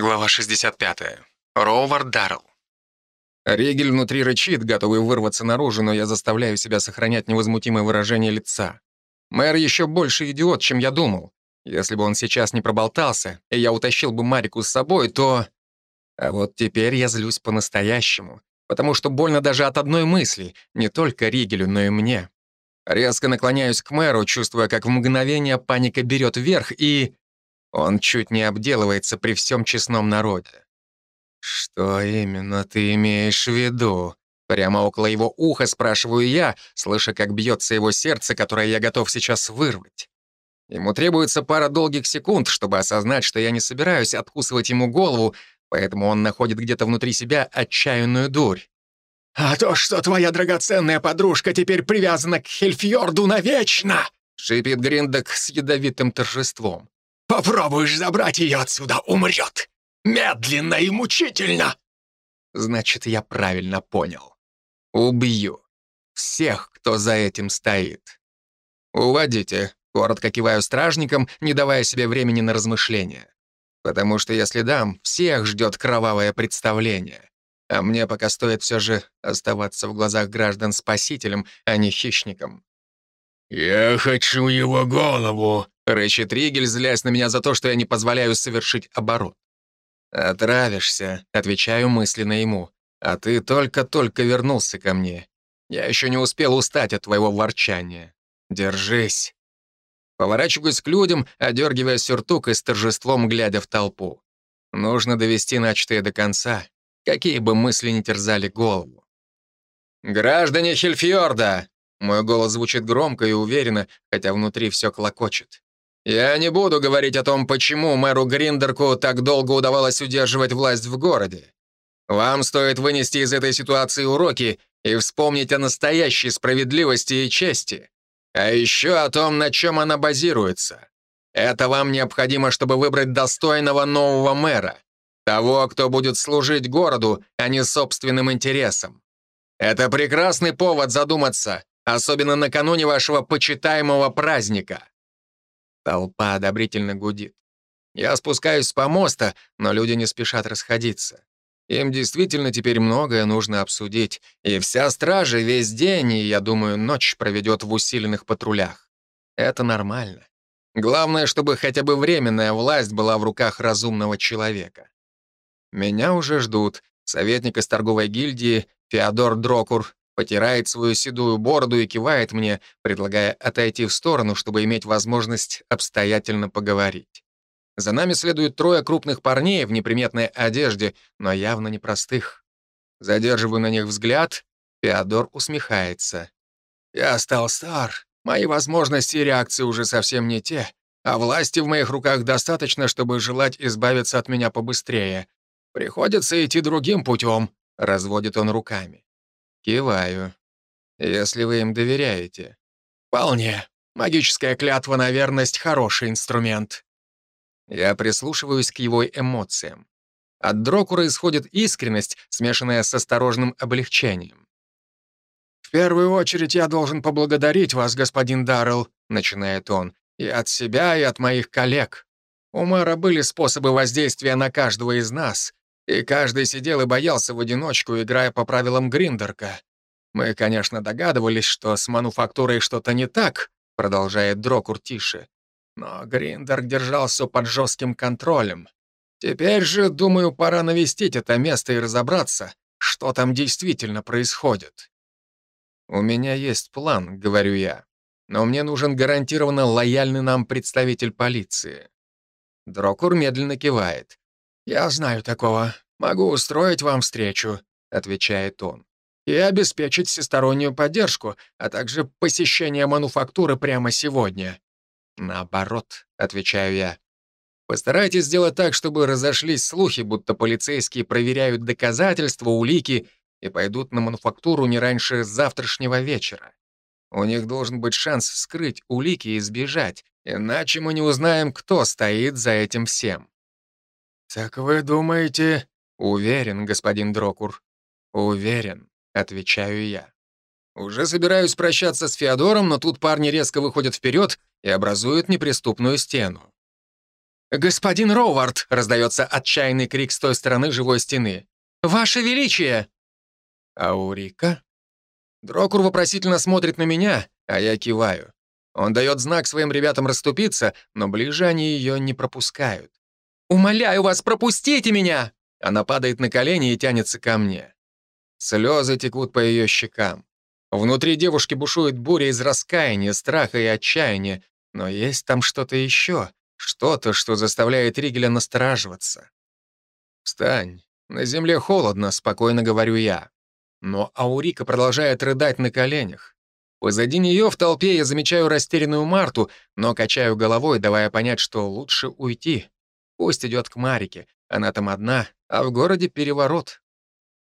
Глава 65. Ровар Даррелл. Ригель внутри рычит, готовый вырваться наружу, но я заставляю себя сохранять невозмутимое выражение лица. Мэр еще больше идиот, чем я думал. Если бы он сейчас не проболтался, и я утащил бы Марику с собой, то... А вот теперь я злюсь по-настоящему, потому что больно даже от одной мысли, не только Ригелю, но и мне. Резко наклоняюсь к мэру, чувствуя, как в мгновение паника берет вверх, и... Он чуть не обделывается при всем честном народе. «Что именно ты имеешь в виду?» Прямо около его уха спрашиваю я, слыша, как бьется его сердце, которое я готов сейчас вырвать. Ему требуется пара долгих секунд, чтобы осознать, что я не собираюсь откусывать ему голову, поэтому он находит где-то внутри себя отчаянную дурь. «А то, что твоя драгоценная подружка теперь привязана к Хельфьорду навечно!» — шипит Гриндок с ядовитым торжеством. Попробуешь забрать ее отсюда, умрет. Медленно и мучительно. Значит, я правильно понял. Убью. Всех, кто за этим стоит. Уводите. Коротко киваю стражникам, не давая себе времени на размышления. Потому что если дам, всех ждет кровавое представление. А мне пока стоит все же оставаться в глазах граждан спасителем, а не хищником. «Я хочу его голову», Рычит Ригель, злясь на меня за то, что я не позволяю совершить оборот. «Отравишься», — отвечаю мысленно ему. «А ты только-только вернулся ко мне. Я еще не успел устать от твоего ворчания. Держись». Поворачиваюсь к людям, одергивая сюртук и с торжеством глядя в толпу. Нужно довести начатое до конца, какие бы мысли ни терзали голову. «Граждане Хельфьорда!» Мой голос звучит громко и уверенно, хотя внутри все клокочет. Я не буду говорить о том, почему мэру Гриндерку так долго удавалось удерживать власть в городе. Вам стоит вынести из этой ситуации уроки и вспомнить о настоящей справедливости и чести. А еще о том, на чем она базируется. Это вам необходимо, чтобы выбрать достойного нового мэра. Того, кто будет служить городу, а не собственным интересам. Это прекрасный повод задуматься, особенно накануне вашего почитаемого праздника. Толпа одобрительно гудит. Я спускаюсь с помоста, но люди не спешат расходиться. Им действительно теперь многое нужно обсудить, и вся стража весь день, и, я думаю, ночь проведет в усиленных патрулях. Это нормально. Главное, чтобы хотя бы временная власть была в руках разумного человека. Меня уже ждут. Советник из торговой гильдии Феодор Дрокур, потирает свою седую бороду и кивает мне, предлагая отойти в сторону, чтобы иметь возможность обстоятельно поговорить. За нами следуют трое крупных парней в неприметной одежде, но явно непростых. Задерживаю на них взгляд, Феодор усмехается. «Я стал стар, мои возможности и реакции уже совсем не те, а власти в моих руках достаточно, чтобы желать избавиться от меня побыстрее. Приходится идти другим путем», — разводит он руками. Киваю. Если вы им доверяете. Вполне. Магическая клятва на верность — хороший инструмент. Я прислушиваюсь к его эмоциям. От Дрокура исходит искренность, смешанная с осторожным облегчением. «В первую очередь я должен поблагодарить вас, господин Даррелл», — начинает он, «и от себя, и от моих коллег. У мэра были способы воздействия на каждого из нас, и каждый сидел и боялся в одиночку, играя по правилам Гриндерка. Мы, конечно, догадывались, что с мануфактурой что-то не так, продолжает Дрокур тише. Но Гриндерк держался под жестким контролем. Теперь же, думаю, пора навестить это место и разобраться, что там действительно происходит. «У меня есть план», — говорю я, «но мне нужен гарантированно лояльный нам представитель полиции». Дрокур медленно кивает. «Я знаю такого. Могу устроить вам встречу», — отвечает он, «и обеспечить всестороннюю поддержку, а также посещение мануфактуры прямо сегодня». «Наоборот», — отвечаю я. «Постарайтесь сделать так, чтобы разошлись слухи, будто полицейские проверяют доказательства, улики и пойдут на мануфактуру не раньше завтрашнего вечера. У них должен быть шанс вскрыть улики и сбежать, иначе мы не узнаем, кто стоит за этим всем». «Так вы думаете...» «Уверен, господин Дрокур, уверен», — отвечаю я. Уже собираюсь прощаться с Феодором, но тут парни резко выходят вперед и образуют неприступную стену. «Господин Роувард!» — раздается отчаянный крик с той стороны живой стены. «Ваше Величие!» «Аурика?» Дрокур вопросительно смотрит на меня, а я киваю. Он дает знак своим ребятам расступиться, но ближе они ее не пропускают. «Умоляю вас, пропустите меня!» Она падает на колени и тянется ко мне. Слезы текут по ее щекам. Внутри девушки бушует буря из раскаяния, страха и отчаяния, но есть там что-то еще, что-то, что заставляет Ригеля настораживаться. «Встань, на земле холодно», — спокойно говорю я. Но Аурика продолжает рыдать на коленях. Позади нее в толпе я замечаю растерянную Марту, но качаю головой, давая понять, что лучше уйти. Пусть идет к Марике, она там одна, а в городе переворот.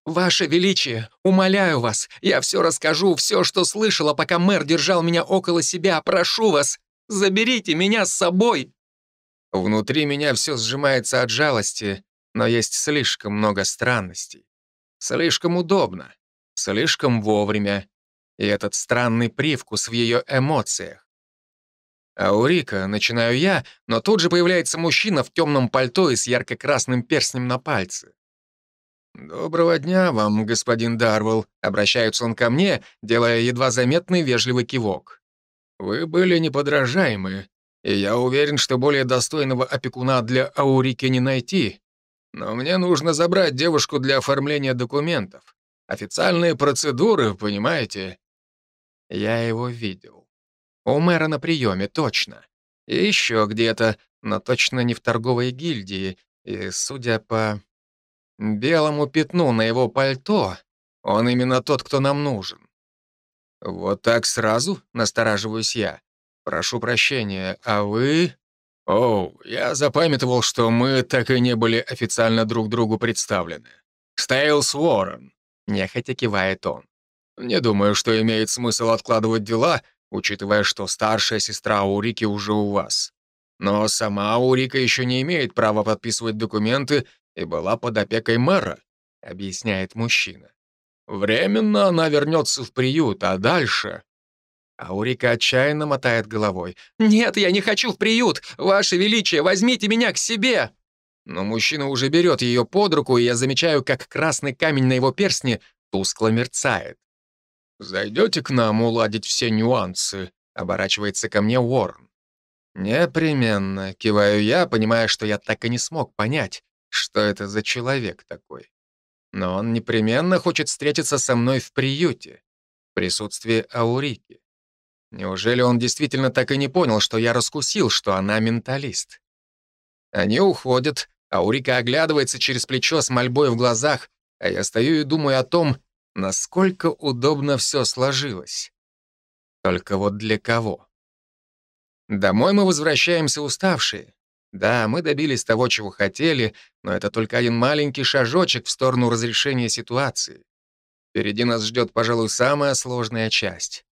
«Ваше Величие, умоляю вас, я все расскажу, все, что слышала, пока мэр держал меня около себя. Прошу вас, заберите меня с собой!» Внутри меня все сжимается от жалости, но есть слишком много странностей. Слишком удобно, слишком вовремя, и этот странный привкус в ее эмоциях. «Аурика», — начинаю я, но тут же появляется мужчина в темном пальто и с ярко-красным перстнем на пальце. «Доброго дня вам, господин Дарвелл», — обращается он ко мне, делая едва заметный вежливый кивок. «Вы были неподражаемы, и я уверен, что более достойного опекуна для Аурики не найти. Но мне нужно забрать девушку для оформления документов. Официальные процедуры, понимаете?» Я его видел. У мэра на приеме, точно. И еще где-то, но точно не в торговой гильдии. И, судя по белому пятну на его пальто, он именно тот, кто нам нужен. Вот так сразу настораживаюсь я. Прошу прощения, а вы... О, я запамятовал, что мы так и не были официально друг другу представлены. Стейлс Уоррен. Нехотя кивает он. Не думаю, что имеет смысл откладывать дела, учитывая, что старшая сестра Урики уже у вас. Но сама Урика еще не имеет права подписывать документы и была под опекой мэра, объясняет мужчина. Временно она вернется в приют, а дальше... Аурика отчаянно мотает головой. «Нет, я не хочу в приют! Ваше Величие, возьмите меня к себе!» Но мужчина уже берет ее под руку, и я замечаю, как красный камень на его перстне тускло мерцает. «Зайдете к нам уладить все нюансы?» — оборачивается ко мне Уоррен. «Непременно», — киваю я, понимая, что я так и не смог понять, что это за человек такой. Но он непременно хочет встретиться со мной в приюте, в присутствии Аурики. Неужели он действительно так и не понял, что я раскусил, что она менталист? Они уходят, Аурика оглядывается через плечо с мольбой в глазах, а я стою и думаю о том, Насколько удобно все сложилось. Только вот для кого? Домой мы возвращаемся уставшие. Да, мы добились того, чего хотели, но это только один маленький шажочек в сторону разрешения ситуации. Впереди нас ждет, пожалуй, самая сложная часть.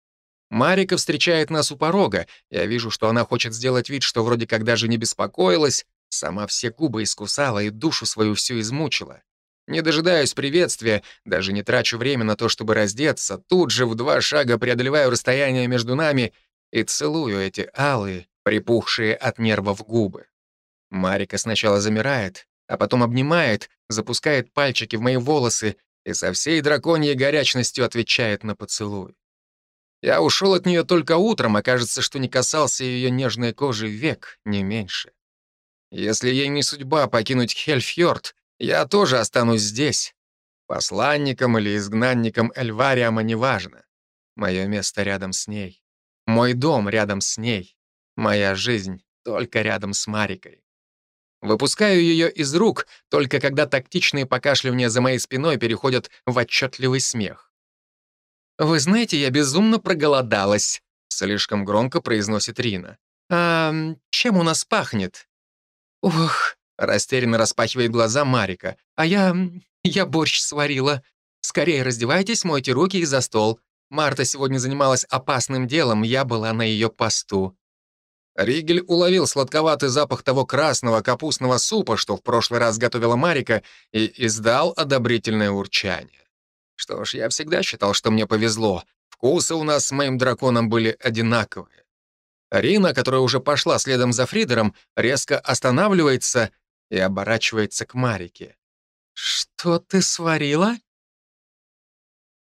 Марика встречает нас у порога. Я вижу, что она хочет сделать вид, что вроде как даже не беспокоилась, сама все губы искусала и душу свою всю измучила. Не дожидаюсь приветствия, даже не трачу время на то, чтобы раздеться, тут же в два шага преодолеваю расстояние между нами и целую эти алые, припухшие от нервов губы. Марика сначала замирает, а потом обнимает, запускает пальчики в мои волосы и со всей драконьей горячностью отвечает на поцелуй. Я ушел от нее только утром, а кажется, что не касался ее нежной кожи век, не меньше. Если ей не судьба покинуть Хельфьорд, я тоже останусь здесь. Посланником или изгнанником Эльвариама неважно. Мое место рядом с ней. Мой дом рядом с ней. Моя жизнь только рядом с Марикой. Выпускаю ее из рук, только когда тактичные покашливания за моей спиной переходят в отчетливый смех. «Вы знаете, я безумно проголодалась», — слишком громко произносит Рина. «А чем у нас пахнет?» «Ох, Растерянно распахивает глаза Марика. «А я... я борщ сварила. Скорее раздевайтесь, мойте руки и за стол. Марта сегодня занималась опасным делом, я была на ее посту». Ригель уловил сладковатый запах того красного капустного супа, что в прошлый раз готовила Марика, и издал одобрительное урчание. Что ж, я всегда считал, что мне повезло. Вкусы у нас с моим драконом были одинаковые. Рина, которая уже пошла следом за Фридером, резко останавливается и оборачивается к Марике. «Что ты сварила?»